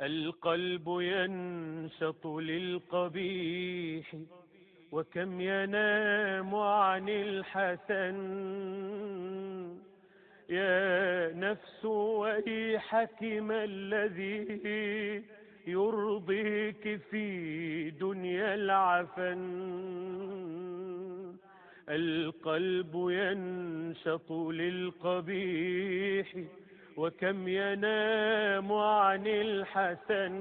القلب ينشط للقبيح وكم ينام عن الحسن. يا نفس ويحك ما الذي يرضيك في دنيا العفن. القلب ينشط للقبيح وكم ينام عن الحسن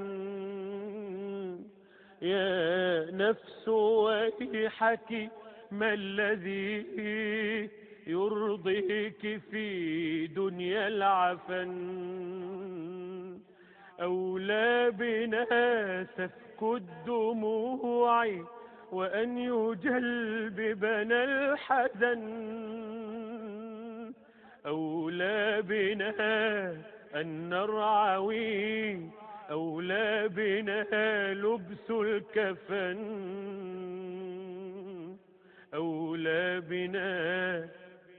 يا نفس ويحك ما الذي يرضيك في دنيا العفن أولى بنا سفك الدموع وأن يجلببنا الحزن أولى بنا أن نرعوي أولى بنا لبس الكفن أولى بنا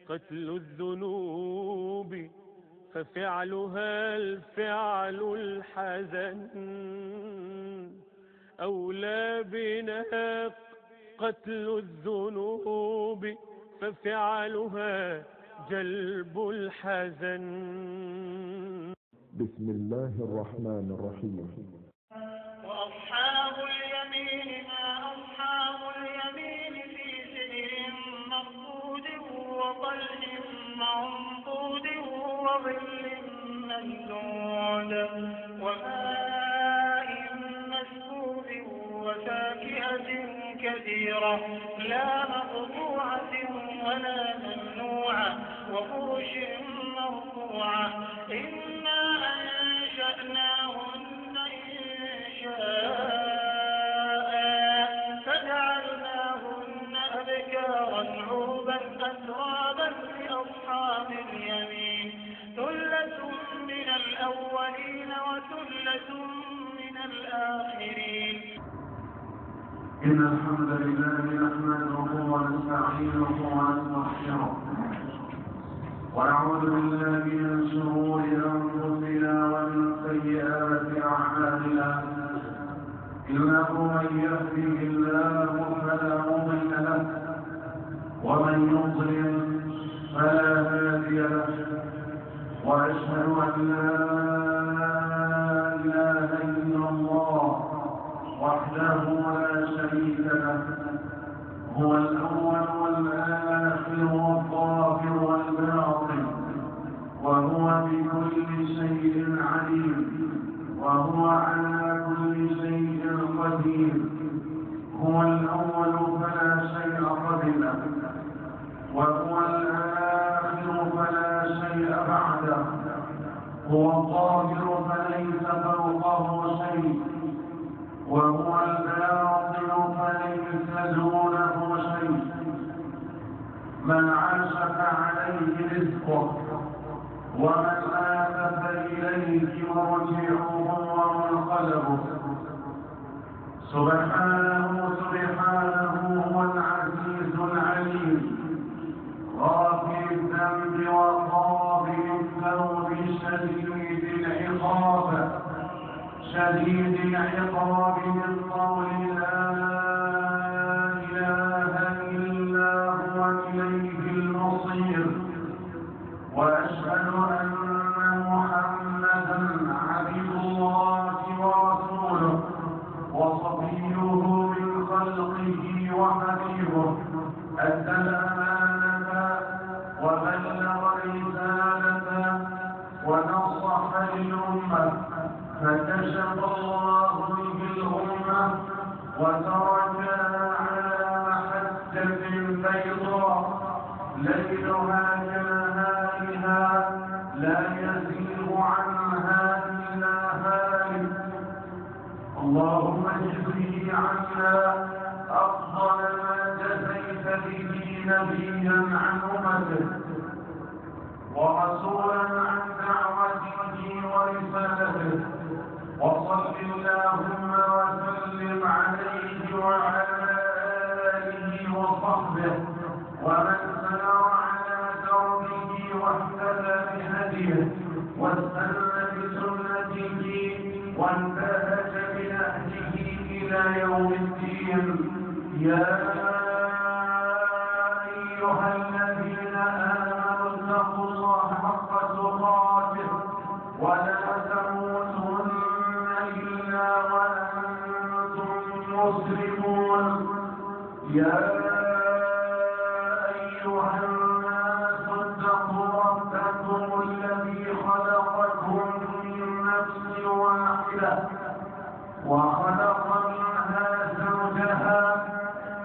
قتل الذنوب ففعلها الفعل الحزن أولى بنا قتل الذنوب ففعلها جلب الحزن. بسم الله الرحمن الرحيم. وأصحاب اليمين ما أصحاب اليمين في سدر مخضود وظل منضود وظل ممدود وماء مسكوب وفاكهة كثيرة لا مقطوعة ولا وفرش مرفوعة. إنا أنشأناهن إنشاء. فجعلناهن أبكارا عربا أترابا لأصحاب اليمين. ثلة من الأولين وثلة من الآخرين. إن الحمد لله نحمده ونستعينه ونستغفره. ونعوذ بالله من شرور أنفسنا ومن سيئات أعمالنا. إنه من يهده الله فلا مضل له. ومن يضلل فلا هادي له. وأشهد أن لا إله إلا الله وحده لا شريك له. هو الأول والآخر. بكل شيء عليم وهو على كل شيء قدير. هو الأول فلا شيء قبله وهو الآخر فلا شيء بعده هو الظاهر فليس فوقه شيء وهو الباطن فليس دونه شيء. من عاش فعليه رزقه ومن ومنقلبه سبحانه سبحانه هو العزيز العليم. غافر الذنب شديد العقاب. شديد العقاب لا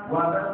guarda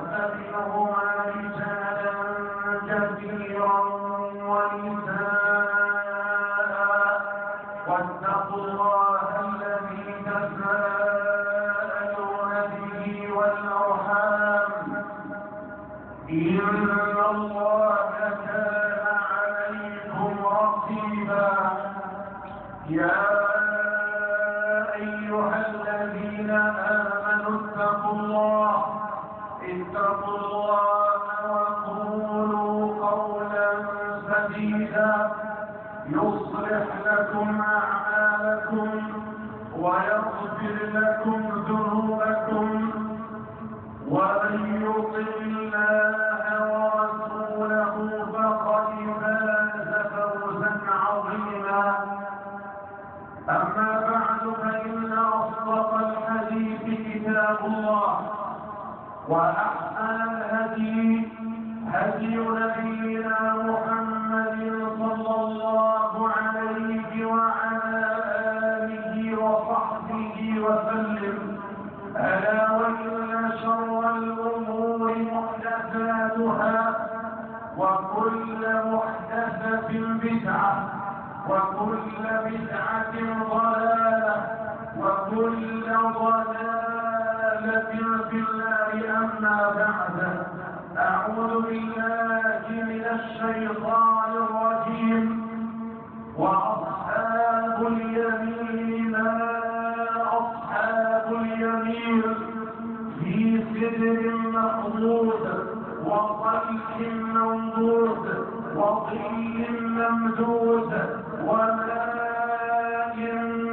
ممدود وماء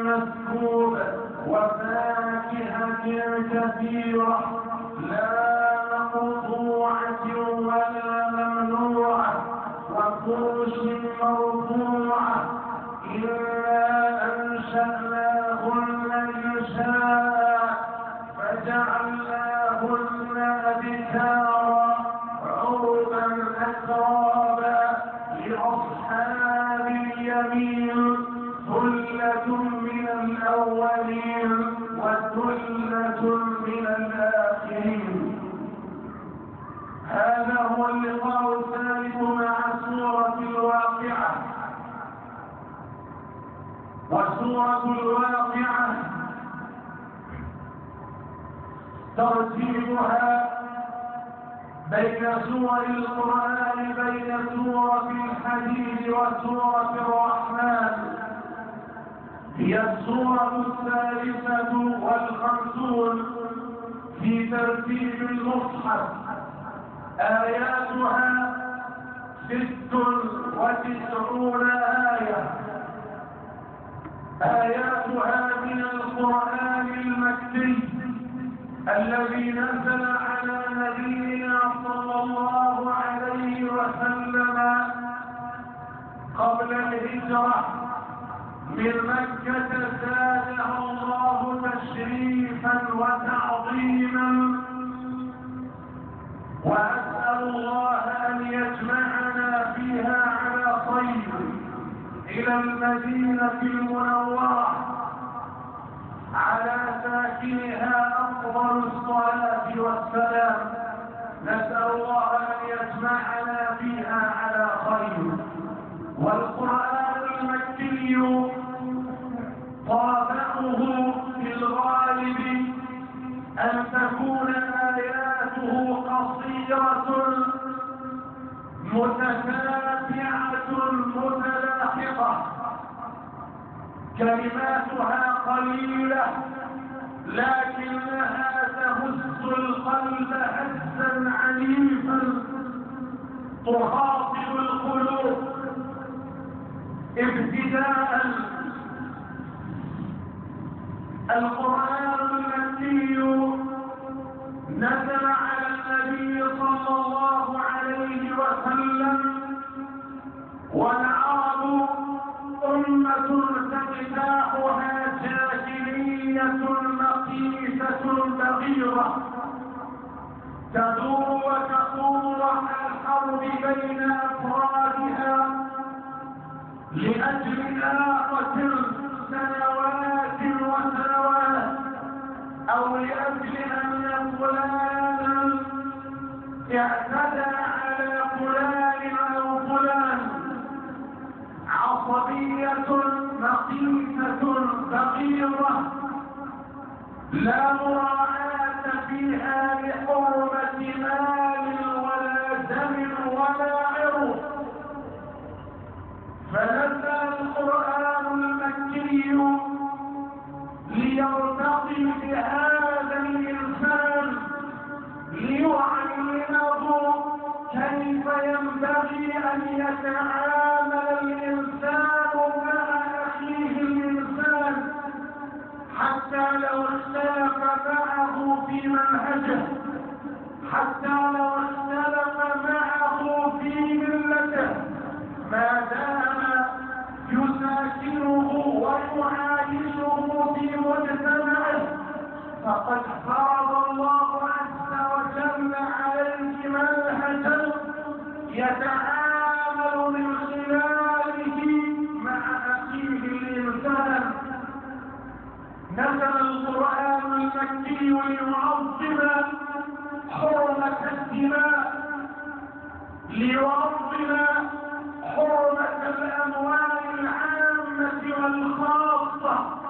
مسكوب وفاكهة كثيرة الصورة الواقعة. ترتيبها بين سور القرآن بين سورة الحديد وسورة الرحمن. هي السورة الثالثة والخمسون في ترتيب المصحف. آياتها ست وتسعون آية. آياتها من القرآن المكي الذي نزل على نبينا صلى الله عليه وسلم قبل الهجرة من مكة زادها الله تشريفا وتعظيما وأسأل الله أن يجمعنا فيها على خير. إلى المدينة المنورة على ساكنها سمعتها قليلة لكنها تهز القلب هزا عنيفا. تهاطل القلوب ابتداء القرآن المكي نزل على النبي صلى الله عليه وسلم ونعم بين أفرادها لأجل ناقة سنوات وسنوات أو لأجل أن فلانا اعتدى على فلان أو فلان. عصبية نقيسة بغيرة لا مراعاة فيها لحرمة مال دم ولا عرض. فنزل القرآن المكي ليرتقي بهذا الإنسان ليعلمه كيف ينبغي أن يتعامل الإنسان مع أخيه الإنسان حتى لو اختلف معه في منهجه حتى لو اختلف ما دام يساكنه ويعايشه في مجتمعه فقد فرض الله عز وجل عليه منهجا يتعامل من خلاله مع أخيه الانسان نزل القرآن المكي ليعظم حرمة الدماء ليعظم حرمة الأموال العامة والخاصة.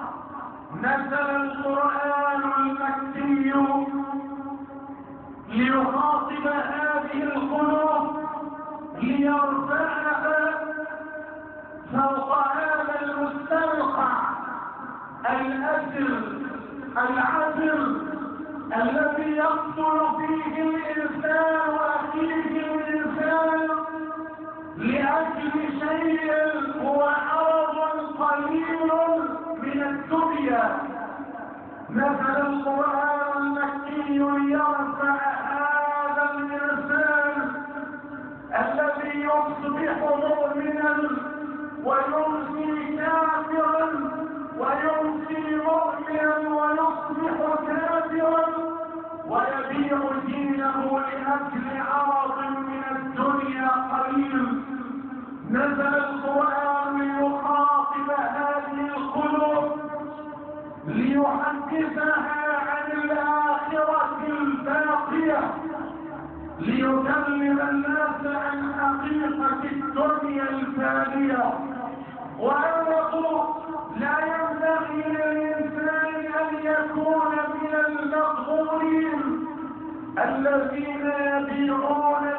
نزل القرآن المكي ليخاطب هذه القلوب ليرفعها فوق هذا المستنقع الأجر العدل الذي يقتل فيه الإنسان وأخيه الإنسان لأجل شيء هو عرض قليل من الدنيا. نزل القرآن المكي ليرفع هذا الإنسان الذي يصبح مؤمنا ويمسي كافرا ويمسي مؤمنا ويصبح كافرا ويبيع دينه لأجل عرض من الدنيا قليل. نزل القرآن ليخاطب هذه القلوب ليحدثها عن الآخرة الباقية ليكلم الناس عن حقيقة الدنيا الفانية وأنه لا ينبغي للإنسان أن يكون من المغرورين الذين يبيعون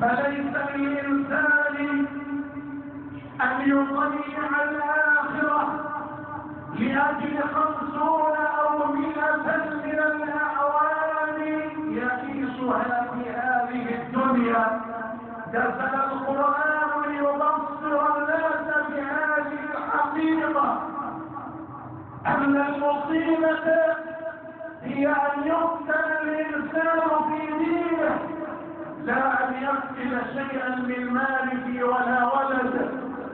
فليس للإنسان أن يضيع الآخرة لأجل خمسون أو مئة من الأعوام يعيشها في هذه الدنيا نزل القرآن ليبصر الناس بهذه الحقيقة أن المصيبة هي أن يقتل الإنسان في دينه لا أن يقتل شيئا من ماله ولا ولده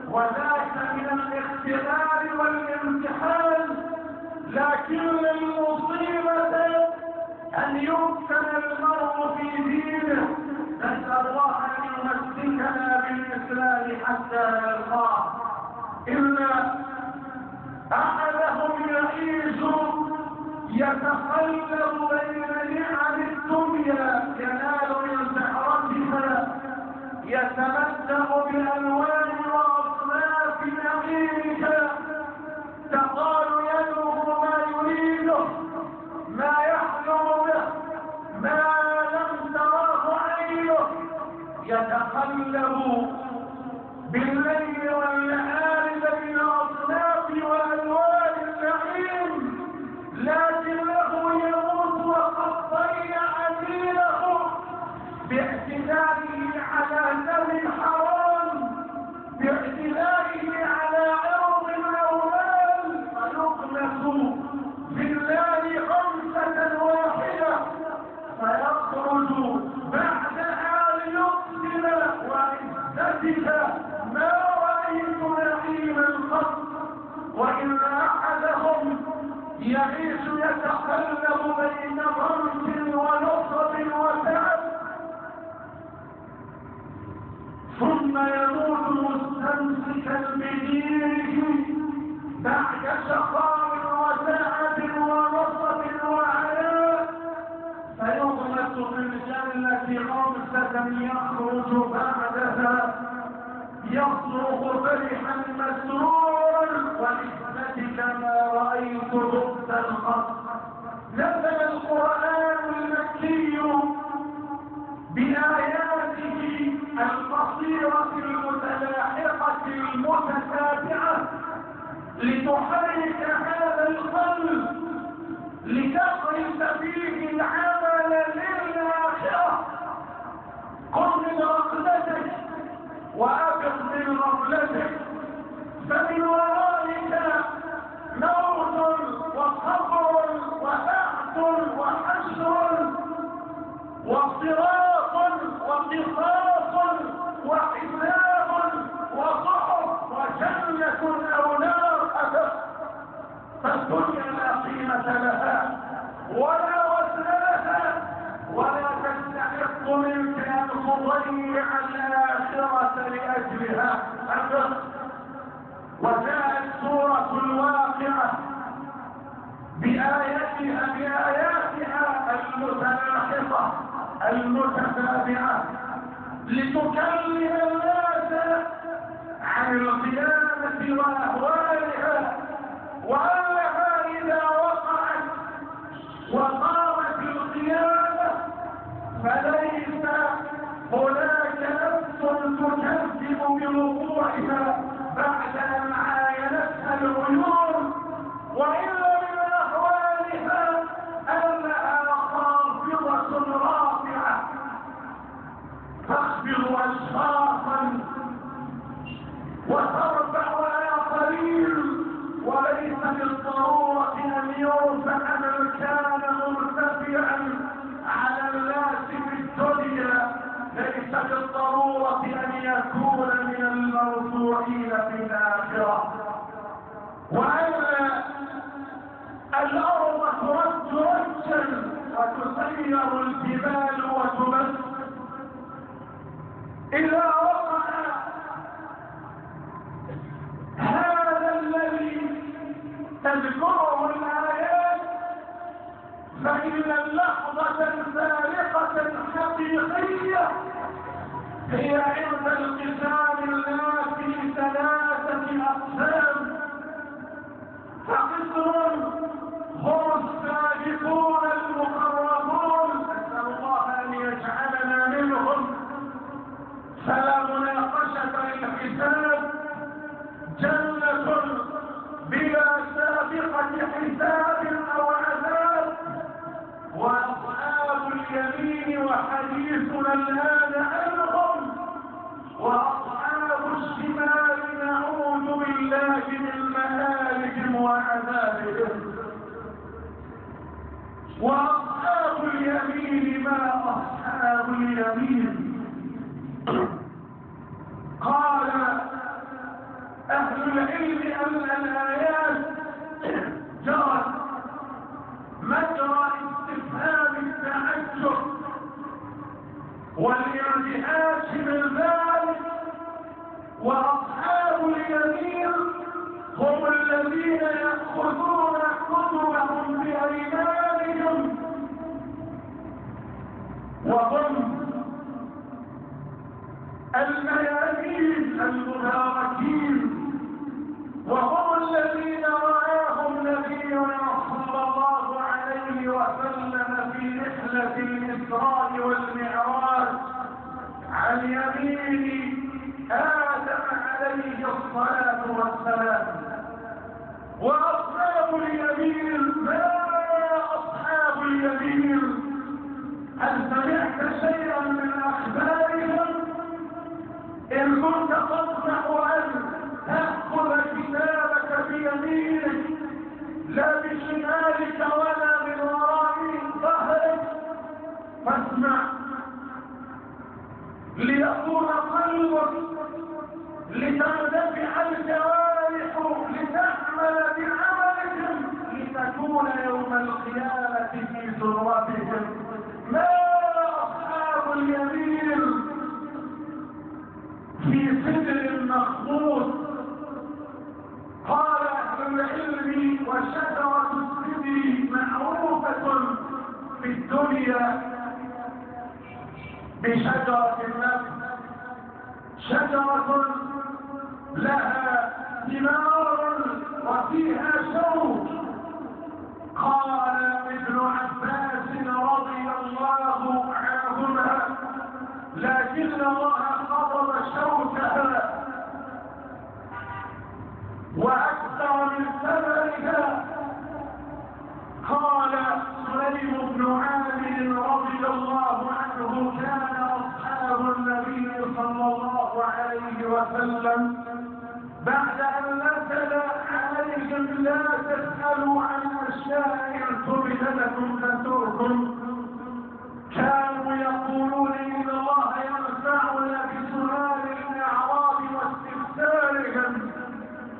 وذاك من الاختبار والامتحان. لكن المصيبة أن يقتل المرء في دينه. نسأل الله أن يمسكنا بالإسلام حتى نلقاه. إن أحدهم يعيش يتقلب بين نعم الدنيا ينال من يتمتع بألوان وأصناف نعيمها تقال يده ما يريده ما يحلم به ما لم تراه عينه. يتقلب بالليل وجعل الآخرة لأجلها. الرزق وجاءت سورة الواقعة بآياتها بآياتها المتناحصة المتتابعة لتكلم الناس عن القيامة وأهوالها وأهوالها. هي عند القسام الناس ثلاثة أقسام. فقسم هم السابقون المقربون. نسأل الله أن يجعلنا منهم. فلا مناقشة للحساب يكونون يوم القيامة في ترابهم ما أصحاب اليمين في سدر مخبوط قال أهل العلم وشجرة السدر معروفة في الدنيا بشجرة النفس شجرة لها ثمار وفيها شوك. الله قضب شوكها وأكثر من ثمرها قال سليم بن عامر رضي الله عنه كان أصحاب النبي صلى الله عليه وسلم بعد أن نزل عليهم لا تسألوا عن أشياء تبد لكم تسؤكم كانوا يقولون ينفعنا بسؤال الأعراب واستفسارهم.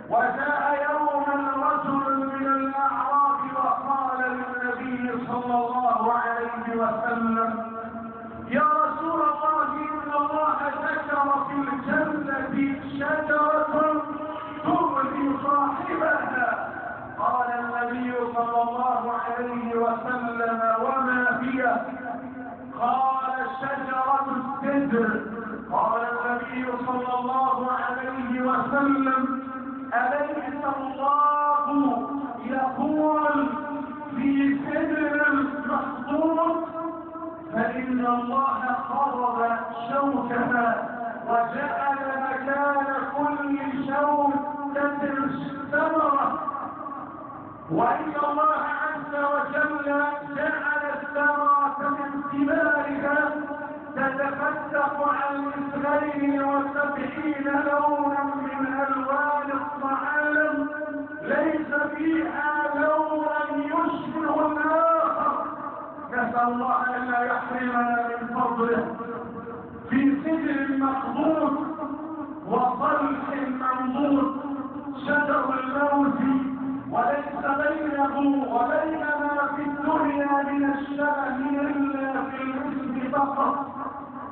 وجاء يوما رجل من الأعراب وقال للنبي صلى الله عليه وسلم يا رسول الله إن الله ذكر في الجنة شجرة تؤذي صاحبها. قال النبي صلى الله عليه وسلم وما هي؟ قال شجرة السدر. قال النبي صلى الله عليه وسلم أليس الله يقول في سدر محصور فإن الله قرب شوكها وجعل مكان كل شوكة ثمرة وإن الله عز وجل جعل الثمرة من ثمارها الله أن لا يحرمنا من فضله. في سدر مخضوط وصلح منضود شجر الموت وليس بينه وبين ما في الدنيا من الشبه إلا في الاسم فقط.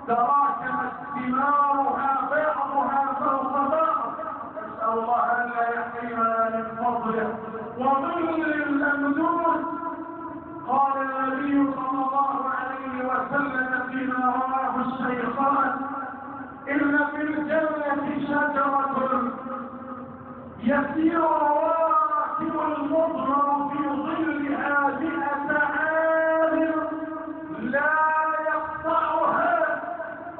تراكمت ثمارها بعضها فوق بعض. نسأل الله أن لا يحرمنا من فضله. وظل ممدود قال النبي صلى الله عليه وسلم فيما رواه الشيخان إن في الجنة شجرة يسير راكب المضمر في ظلها مئة عام لا يقطعها.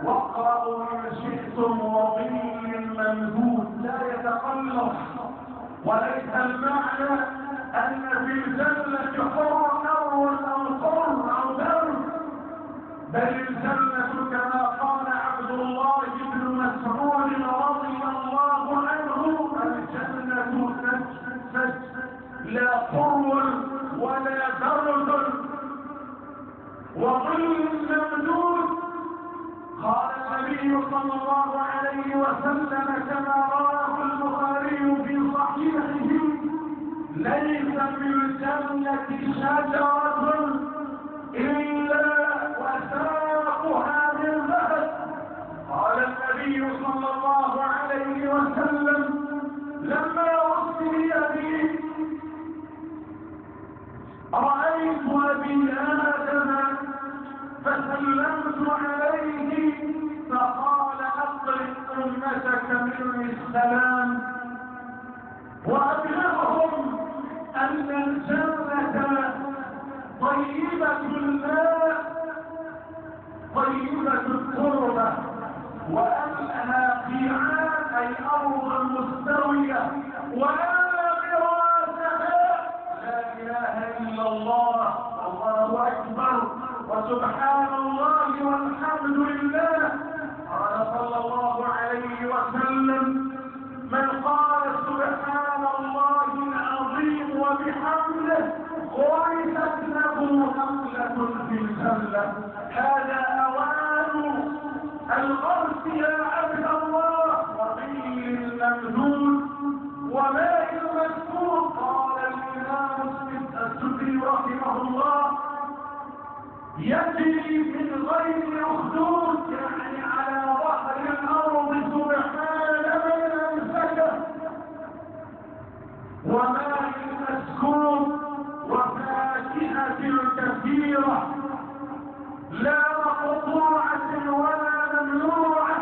واقرأوا إن شئتم وظل ممدود لا يتقلص وليس المعنى أن في الجنة حر بل الجنة كما قال عبد الله بن مسعود رضي الله عنه الجنة سجد لا قر ولا درد. وظل ممدود قال النبي صلى الله عليه وسلم كما رواه البخاري في صحيحه ليس في الجنة شجرة إلا فسلمت عليه فقال أقرئ أمتك مني السلام. وأبلغهم أن الجنة طيبة الماء طيبة التربة وأنها قيعان أي أرض مستوية. وأن فراسها لا إله إلا الله الله أكبر. وسبحان الله والحمد لله. قال صلى الله عليه وسلم من قال سبحان الله العظيم وبحمده غرست له نقلة في الجنة. هذا أوان الغرس يا عبد الله. وقيل الممدود وماء المسكوت قال الإمام السدي رحمه الله يجري من غير حدود يعني على ظهر الأرض سبحان من امسكه وماء مسكوب وفاكهة كثيرة. لا مقطوعة ولا ممنوعة.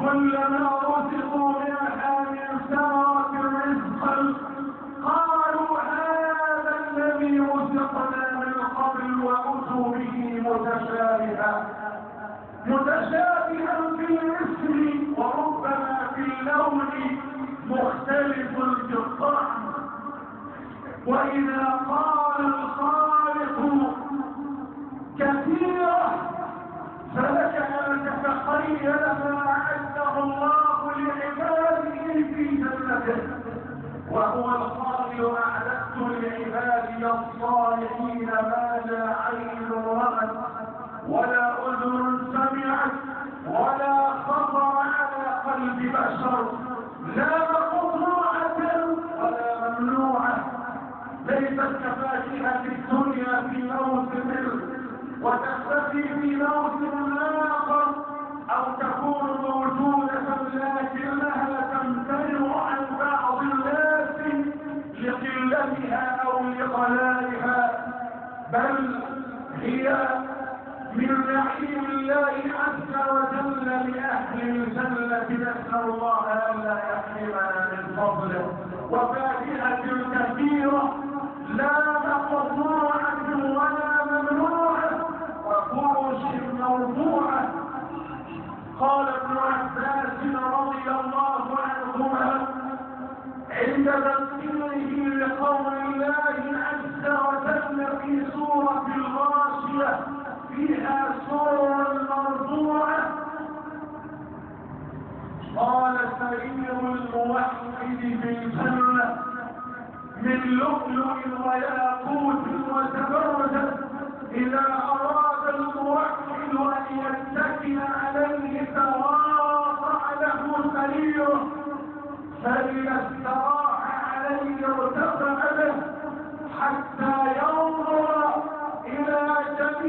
كلما رزقوا منها من ثمرة رزقا متشابها في الاسم وربما في اللون مختلف في الطعم وإذا قال الخالق كثيرة فلك أن تتخيل ما أعده الله لعباده في جنته وهو القائل أعددت لعبادي الصالحين ما لا عين رأت ولا أذن سمعت ولا خطر على قلب بشر. لا مقطوعة ولا ممنوعة. ليست كفاكهة الدنيا في موسم وتختفي في موسم آخر أو تكون موجودة لكنها تمتنع عن بعض الناس لقلتها أو لغلائها بل هي من نعيم الله عز وجل لأهل الجنة نسأل الله ألا يحرمنا من فضله. وفاكهة كثيرة. لا مقطوعة ولا ممنوعة وفرش موضوعة قال ابن عباس رضي الله عنهما عند تفسيره لقول الله عز وجل في سورة الغاشية فيها سور مرضوعة قال سرير الموحد بالجنة من لؤلؤ وياقوت وزبرجد إذا أراد الموحد أن يتكل عليه تواضع له سريره فإذا استراح عليه ارتفع له حتى إلى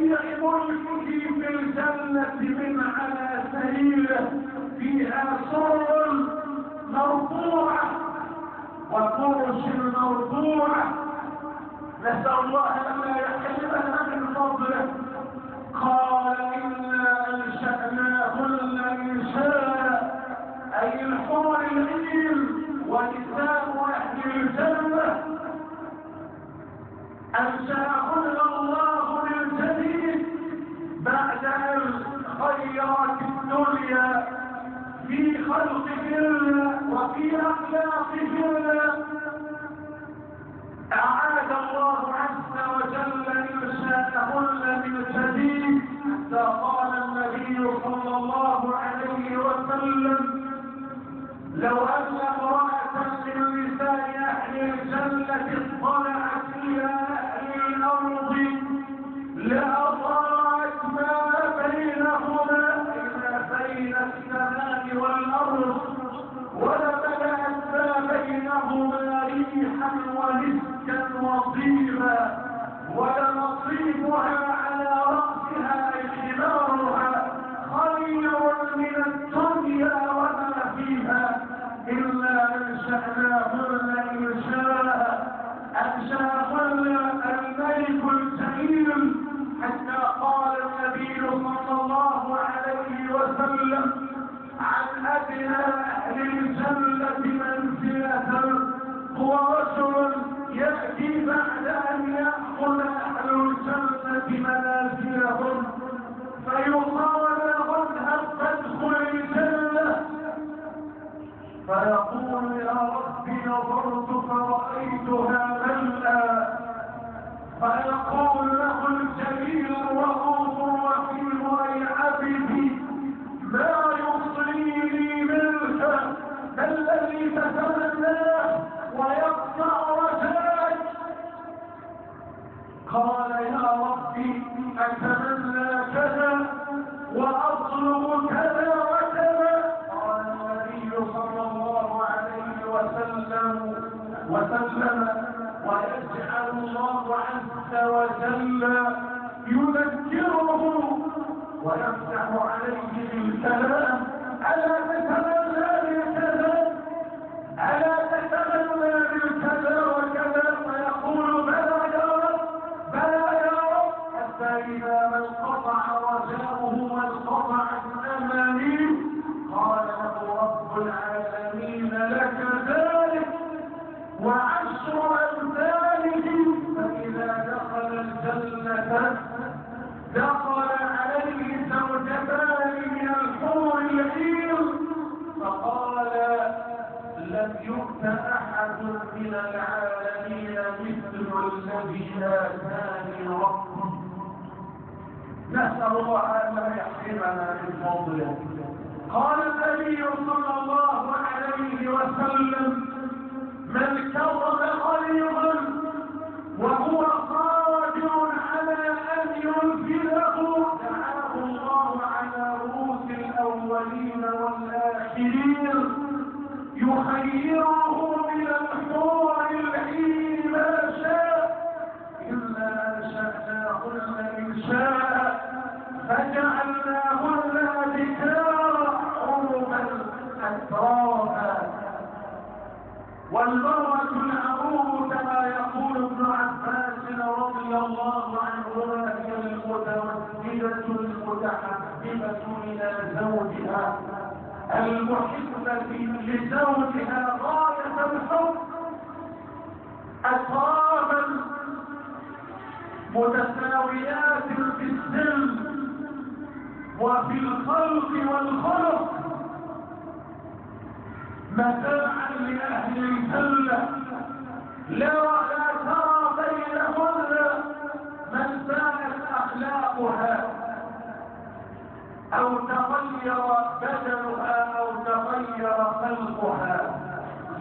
جميع ملكه في الجنة من على سريره فيها سر مرفوعة وفرش مرفوعة نسأل الله أن لا يحرمنا من فضله قال إنا أنشأناهن إنشاء أي الحور العين ونساء أهل الجنة أنشأهن الله بعد أن خيرت الدنيا في خلقهن وفي أخلاقهن أعاد الله عز وجل إنشاءهن من جديد حتى قال النبي صلى الله عليه وسلم لو أن امرأة من نساء أهل الجنة اطلعت إلى أهل الأرض لأضاءت ما بينهما الجنة من العالمين مثل الذي آتاني ربي نسأل الله أن لا يحرمنا من فضله قال النبي صلى الله عليه وسلم من كظم غليظا وهو قادر على أن ينفذه دعاه الله على رؤوس الأولين والآخرين يخيره المتحببة إلى زوجها المحبة لزوجها غاية الحب أترابا متساويات في السن وفي الخلق والخلق. متاعا لأهل الجنة. لا لا ترى بينهن من ساءت أخلاقها أو تغير بدنها أو تغير خلقها.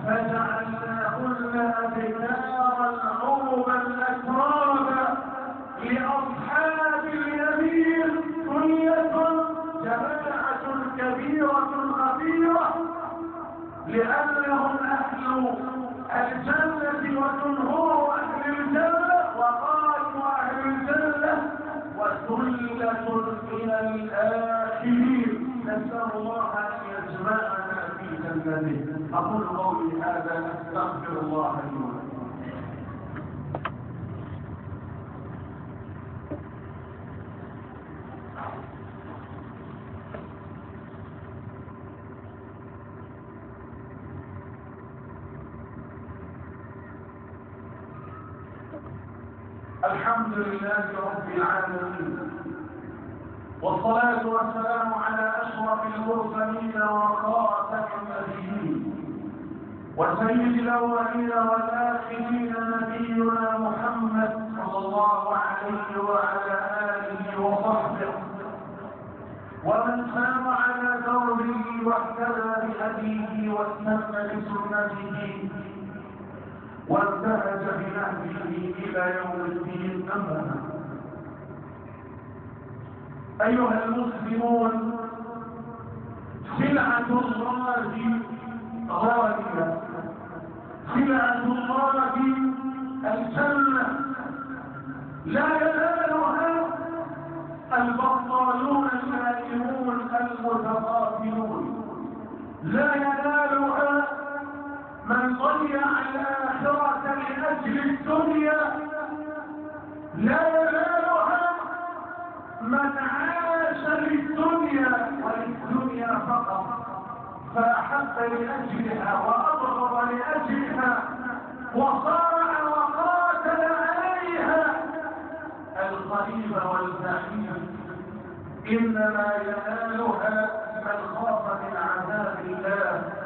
فجعلناهن أبنارا عربا أترابا لأصحاب اليمين كلية جماعة كبيرة خطيرة لأنهم أهل الجنة وجمهور أهل الجنة. وثلة من الآخرين نسأل الله أن يجمعنا في جنته. أقول قولي هذا أستغفر الله لي. ولكم الحمد لله رب العالمين والصلاة والسلام على أشرف المرسلين وخاتم النبيين وسيد الأولين والآخرين نبينا محمد صلى الله عليه وعلى آله وصحبه ومن سار على دربه واهتدى بهديه واستنى بسنته وانتهج بنهجه إلى يوم الدين اما أيها المسلمون سلعه الله غاليه سلعه الله الجنة. لا ينالها البطالون النائمون المتغافلون لا ينالها من ضيع الآخرة لأجل الدنيا لا ينالها من عاش للدنيا وللدنيا فقط فأحب لأجلها وأبغض لأجلها وصارع وقاتل عليها القريب والبعيد إنما ينالها من خاف من عذاب الله.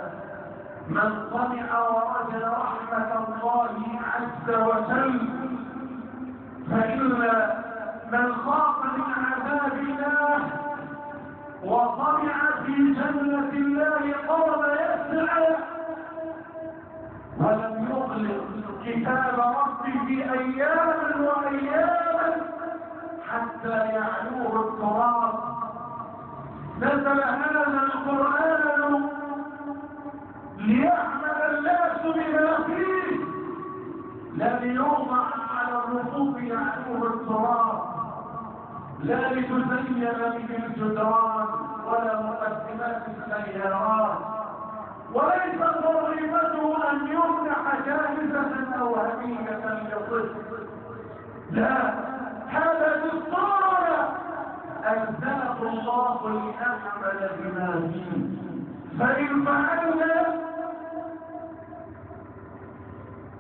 من طمع ورجى رحمة الله عز وجل فإن من خاف من عذاب الله وطمع في جنة الله قرب يسعى ولم يغلق كتاب ربه أياما وأياما حتى يعلوه التراب. نزل هذا القرآن ليعمل الناس بما فيه لا ليوضع على الرفوف يعلوه التراب. لا لتزين به الجدران ولا مقدمات السيارات. وليس ضريبته أن يمنح جائزة أو هدية لطفل. لا هذا دستورنا. أنزله الله لنعمل بما فيه. فإن فعلنا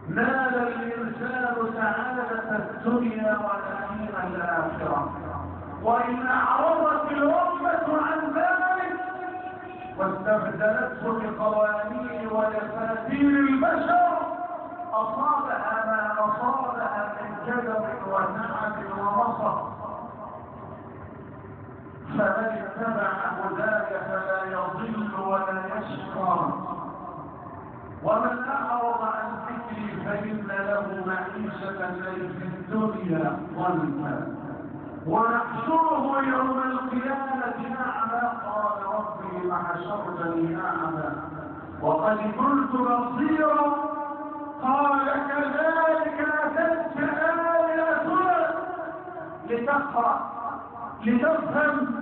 نال الإنسان سعادة الدنيا ونعيم الآخرة. وإن أعرضت الأمة عن ذلك واستبدلته بقوانين دفاتير البشر أصابها ما أصابها من جدب وتعب ونصب فمن اتبع هداك فلا يضل ولا يشقى. ومن أعرض عن ذكري فإن له معيشة في الدنيا ضنكا ونحشره يوم القيامة أعمى قال ربي ما حشرتني أعمى. وقد كنت بصيرا. قال كذلك أتتك آياتنا لتقرأ لتفهم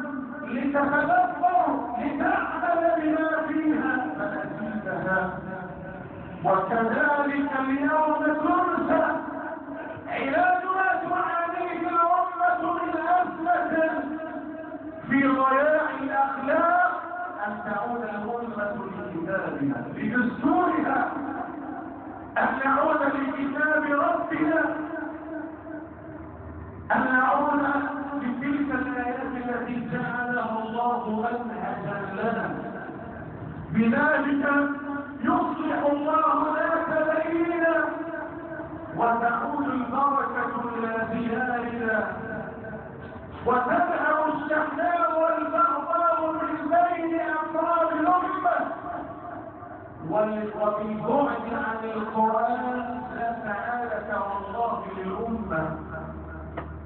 لتتدبر لتعمل بما فيها فنسيتها. وكذلك اليوم تنسى علاج ما تعانيه الأمة من أزمة في ضياع الأخلاق. أن تعود الأمة لكتابها لدستورها. أن نعود لكتاب ربنا. أن نعود بتلك الآيات التي جعلها الله منهجا لنا. بذلك إلى ديارنا وتذهب الشحناء والبغضاء من بين أفراد الأمة. وبالبعد عن القرآن لا سعادة والله للأمة.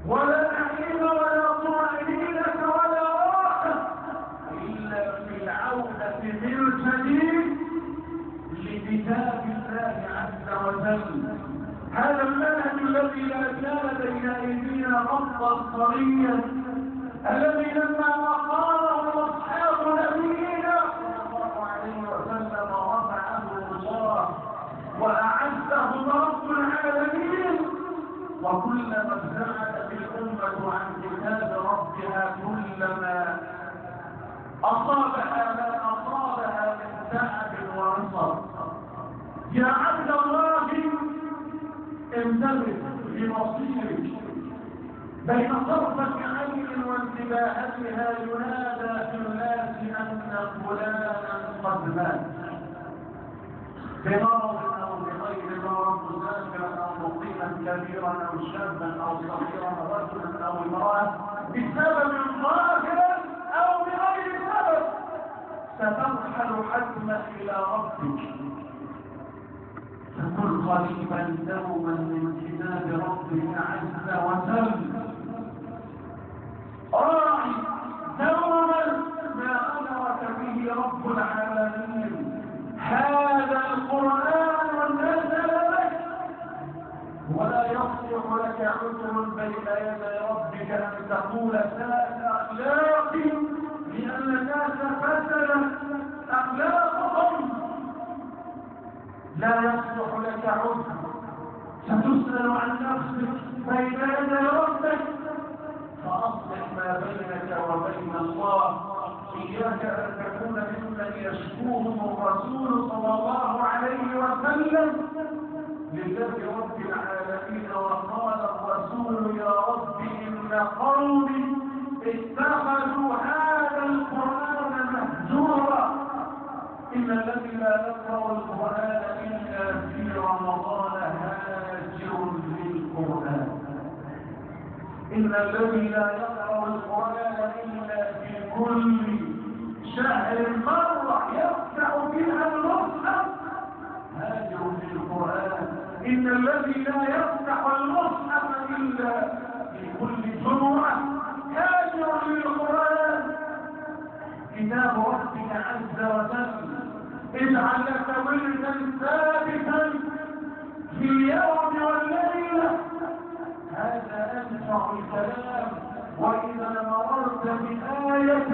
ولا نعيم ولا طمأنينة ولا راحة إلا في العودة من جديد لكتاب الله عز وجل. هذا المنهج الذي لا زال بين أيدينا غضا طريا الذي لما أقامه أصحاب نبينا صلى الله عليه وسلم رفعه الله وأعزه رب العالمين وكلما ابتعدت الأمة عن كتاب ربها كلما أصابها ما أصابها من تعب يا عبد انتبه لمصيرك بين طرفة عين وانتباهتها ينادى في الناس أن فلانا قد مات بمرض أو بغير مرض مسافرا أو مقيما كبيرا أو شابا أو صغيرا رجلا أو امرأة بسبب ظاهر أو بغير سبب سترحل حتما إلى ربك فكن قريبا دوما من كتاب ربك عز وجل راعي دوما ما امرك به رب العالمين هذا القران نزل لك ولا يصلح لك عذر بين يدي ربك ان تقول ساءت اخلاقي لأن الناس فسدت لا يصلح لك عذر ستسأل عن نفسك يدي ربك فأصلح ما بينك وبين الله. إياك أن تكون ممن يشكوهم الرسول صلى الله عليه وسلم. لله رب العالمين وقال الرسول يا رب إن قومي اتخذوا هذا القرآن مهجورا. إن الذي لا يقرأ القرآن في رمضان هاجر للقرآن. إن الذي لا يقرأ القرآن إلا في كل شهر مرة يفتح بها المصحف هاجر للقرآن. إن الذي لا يفتح المصحف إلا في كل جمعة هاجر للقرآن. كتاب ربك عز وجل اجعل لك وردا ثابتا في اليوم والليلة هذا أنفع الكلام. وإذا مررت بآية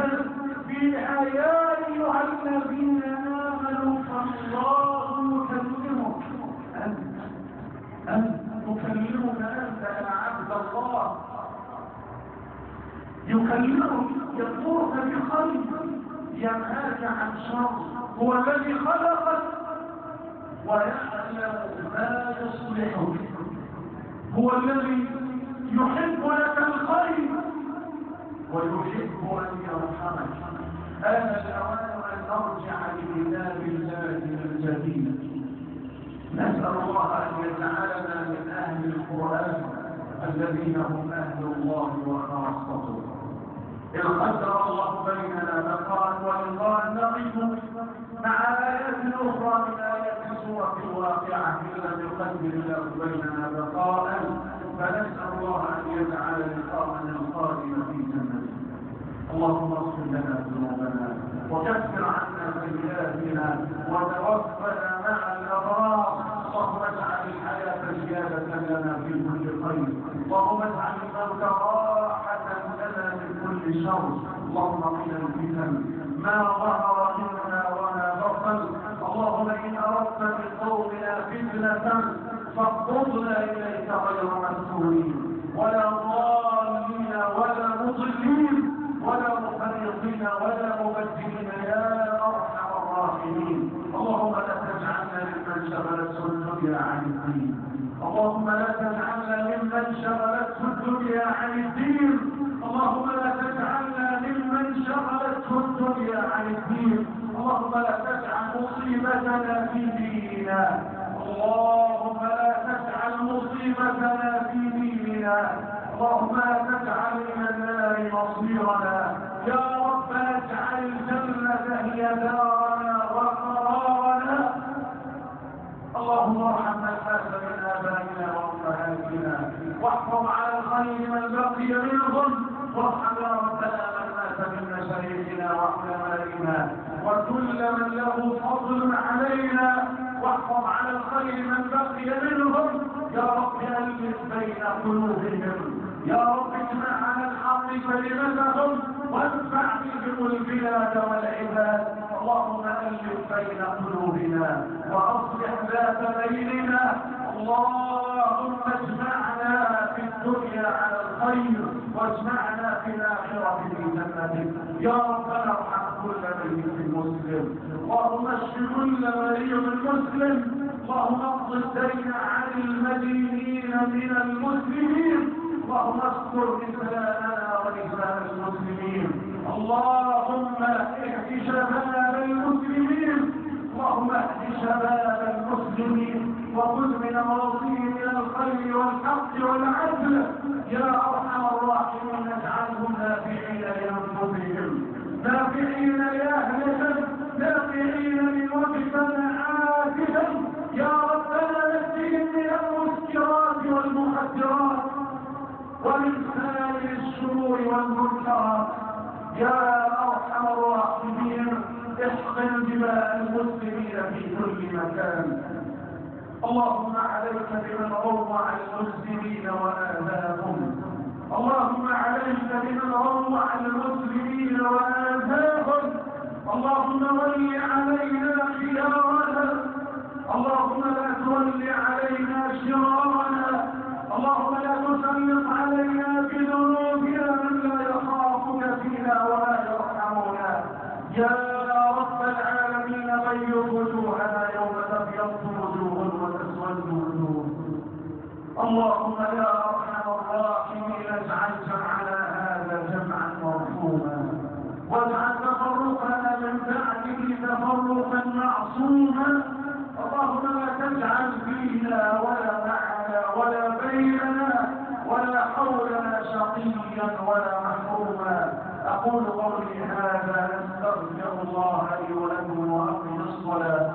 فيها يا أيها الذين آمنوا فالله يكلمك. أنت أنت تكلمك أنت يا عبد الله. يكلمك يطورك بخير ينهاك عن شر. هو الذي خلقك ويعلم ما يصلحك هو الذي يحب لك الخير ويحب أن يرحمك. هذا الاوان أن نرجع لكتاب الله شديد نسأل الله أن يجعلنا من أهل القرآن الذين هم أهل الله وخاصته. إن قدر الله بيننا بقاء ولقاء نقف مع آيات أخرى من آيات سورة الواقعة يقدر الله بيننا بقاء فنسأل الله أن يجعل لقاءنا القادم في جنته اللهم اغفر لنا ذنوبنا وكفر عنا سيئاتنا وتوفنا مع الأبرار. اللهم اجعل الحياة زياده لنا في كل خير. اللهم اجعل الموت راحة لنا من كل شر. اللهم قنا الفتن ما ظهر منا وما بطن. اللهم إن أردت بقومنا فتنة فاقبضنا إليك غير مسؤولين. ولا ضالين ولا مضلين. ولا مفرطين ولا مبدلين. يا أرحم الراحمين اللهم لا تجعلنا ممن شغلته الدنيا عن الدين اللهم لا تجعلنا ممن شغلته الدنيا عن الدين اللهم لا تجعلنا ممن شغلته الدنيا عن الدين اللهم لا تجعل مصيبتنا في ديننا. اللهم لا تجعل مصيبتنا في ديننا اللهم لا تجعل من النار مصيرنا يا رب اجعل الجنة هي دارنا. اللهم ارحم من مات من آبائنا وأمهاتنا. واحفظ على الخير من بقي منهم وارحم يا ربنا من مات من مشايخنا وعلمائنا وكل من له فضل علينا. واحفظ على الخير من بقي منهم يا رب الف بين قلوبهم. يا رب اجمع على الحق كلمتهم وانفع بهم البلاد والعباد اللهم الف بين قلوبنا واصلح ذات بيننا اللهم اجمعنا في الدنيا على الخير واجمعنا في الاخره في جنتك يا ربنا ارحم كل ميت مسلم اللهم اشف كل مريض مسلم اللهم اقض الدين عن المدينين من المسلمين اللهم استر نساءنا ونساء المسلمين. اللهم اهد شباب المسلمين. اللهم اهد شباب المسلمين. وخذ من امراضهم إلى الخير والحق والعدل. يا أرحم الراحمين. اجعلهم نافعين لأنفسهم. نافعين لأهلهم. نافعين لوجهنا عاكسا يا ربنا نجهم من المسكرات والمخدرات. ومن سائر الشرور والمنكرات يا أرحم الراحمين احقن دماء المسلمين في كل مكان. اللهم عليك بمن روع المسلمين وآذاهم. اللهم عليك بمن روع المسلمين وآذاهم. اللهم ول علينا خيارنا. اللهم لا تول علينا شرارنا. اللهم لا تسلط علينا بذنوبنا من لا يخافك فينا ولا يرحمنا. يا رب العالمين غير وجوهنا يوم تبيض وجوه وتسود وجوه. اللهم يا أرحم الراحمين اجعل جمعنا هذا جمعا مرحوما. واجعل تفرقنا من بعده تفرقا معصوما. اللهم لا تجعل فينا ولا معنا ولا بيننا ولا حولنا شقيا ولا محروما. أقول قولي هذا أستغفر الله لي ولكم وأقم الصلاة.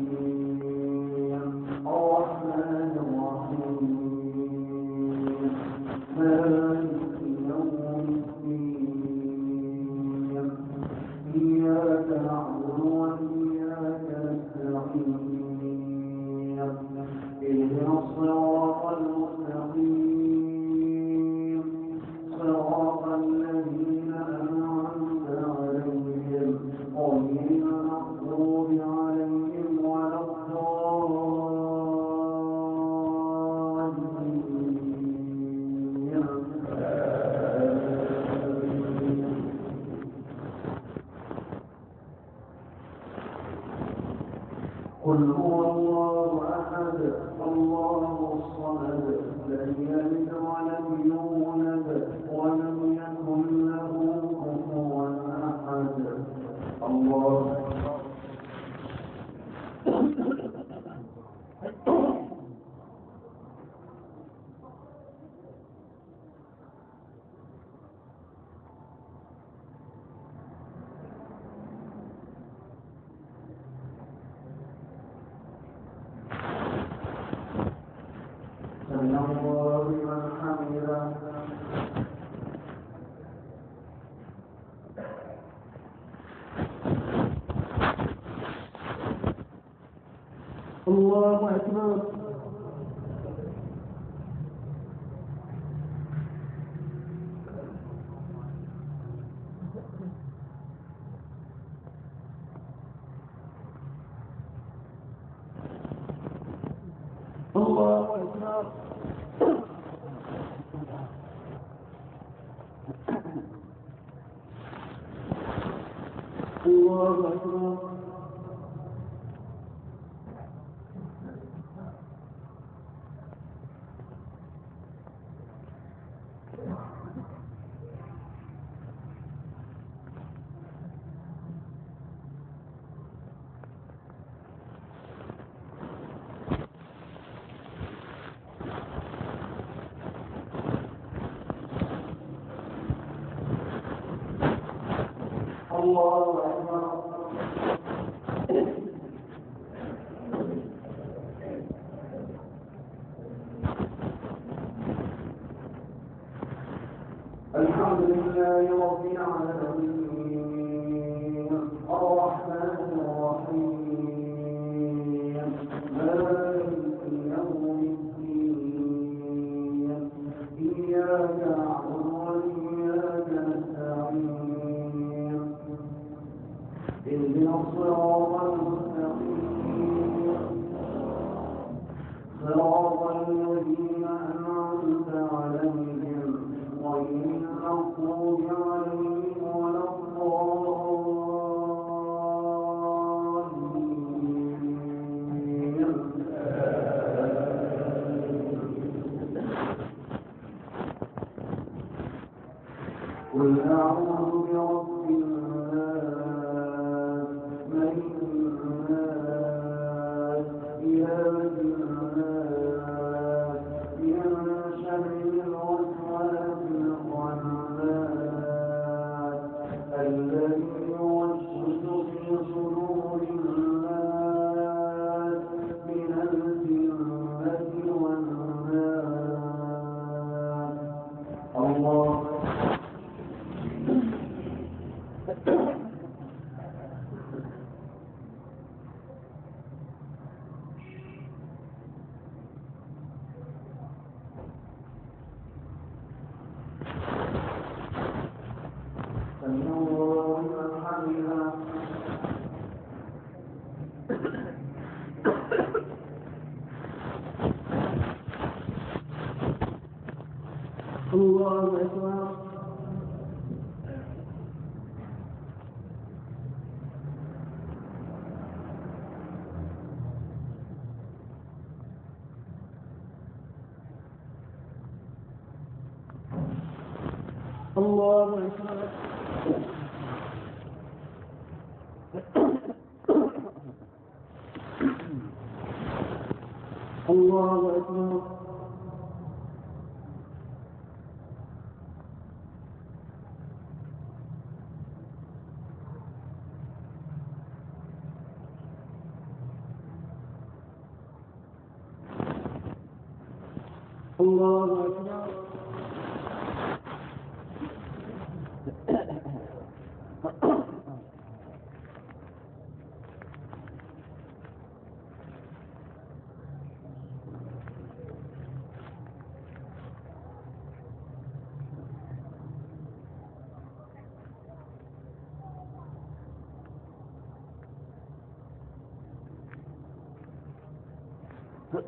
السلام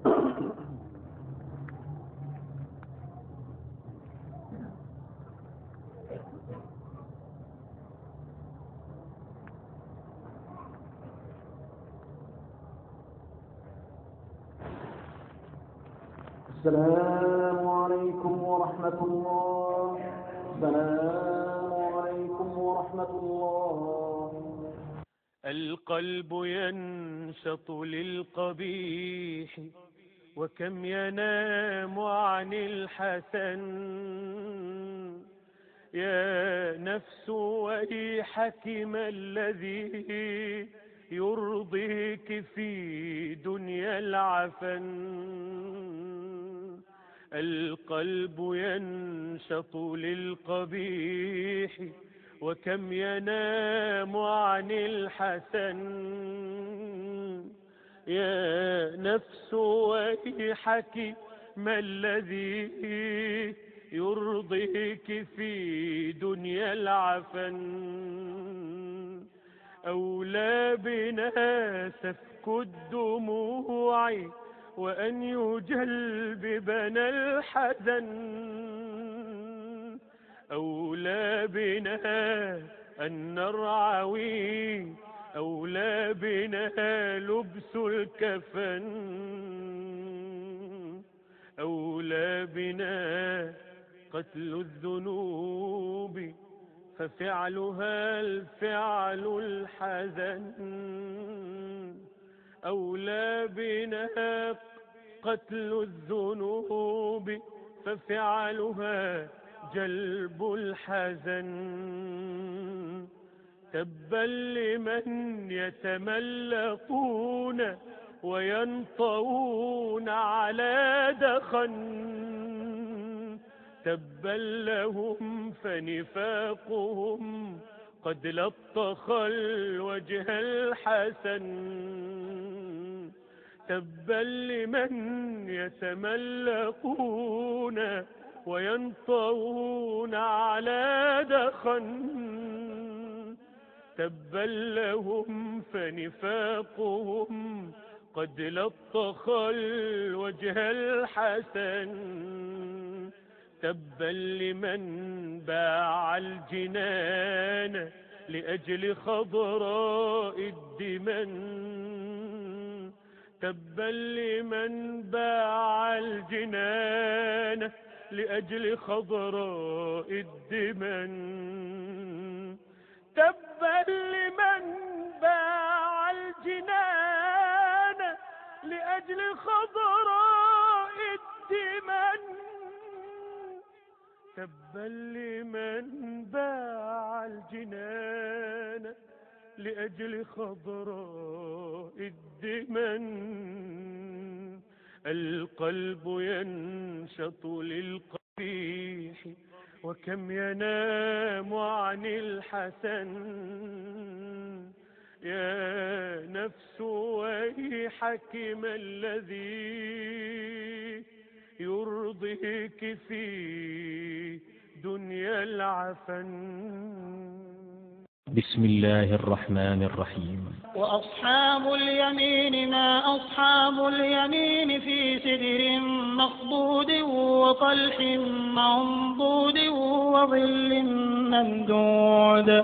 عليكم ورحمة الله. السلام عليكم ورحمة الله. القلب ينشط للقبيح وكم ينام عن الحسن. يا نفس ويحك ما الذي يرضيك في دنيا العفن. القلب ينشط للقبيح وكم ينام عن الحسن. يا نفس ويحك ما الذي يرضيك في دنيا العفن؟ أولى بنا سفك الدموع وأن يجلببنا الحزن. أولى بنا أن نرعوي أولى بنا لبس الكفن. أولى بنا قتل الذنوب ففعلها الفعل الحزن. أولى بنا قتل الذنوب ففعلها جلب الحزن. تبا لمن يتملقون وينطوون على دخن. تبا لهم فنفاقهم قد لطخ الوجه الحسن. تبا لمن يتملقون وينطوون على دخن. تبا لهم فنفاقهم قد لطخ الوجه الحسن. تبا لمن باع الجنان لأجل خضراء الدمن. تبا لمن باع الجنان لأجل خضراء الدمن. تبا لمن باع الجنان لأجل خضراء الدمن. تبا لمن باع الجنان لأجل خضراء الدمن. القلب ينشط للقبيح وكم ينام عن الحسن يا نفس ويحك ما الذي يرضيك في دنيا العفن. بسم الله الرحمن الرحيم. وأصحاب اليمين ما أصحاب اليمين في سدر مخضود وطلح منضود وظل ممدود.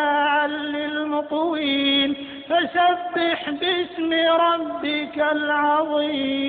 للمقوين. فسبح باسم ربك العظيم.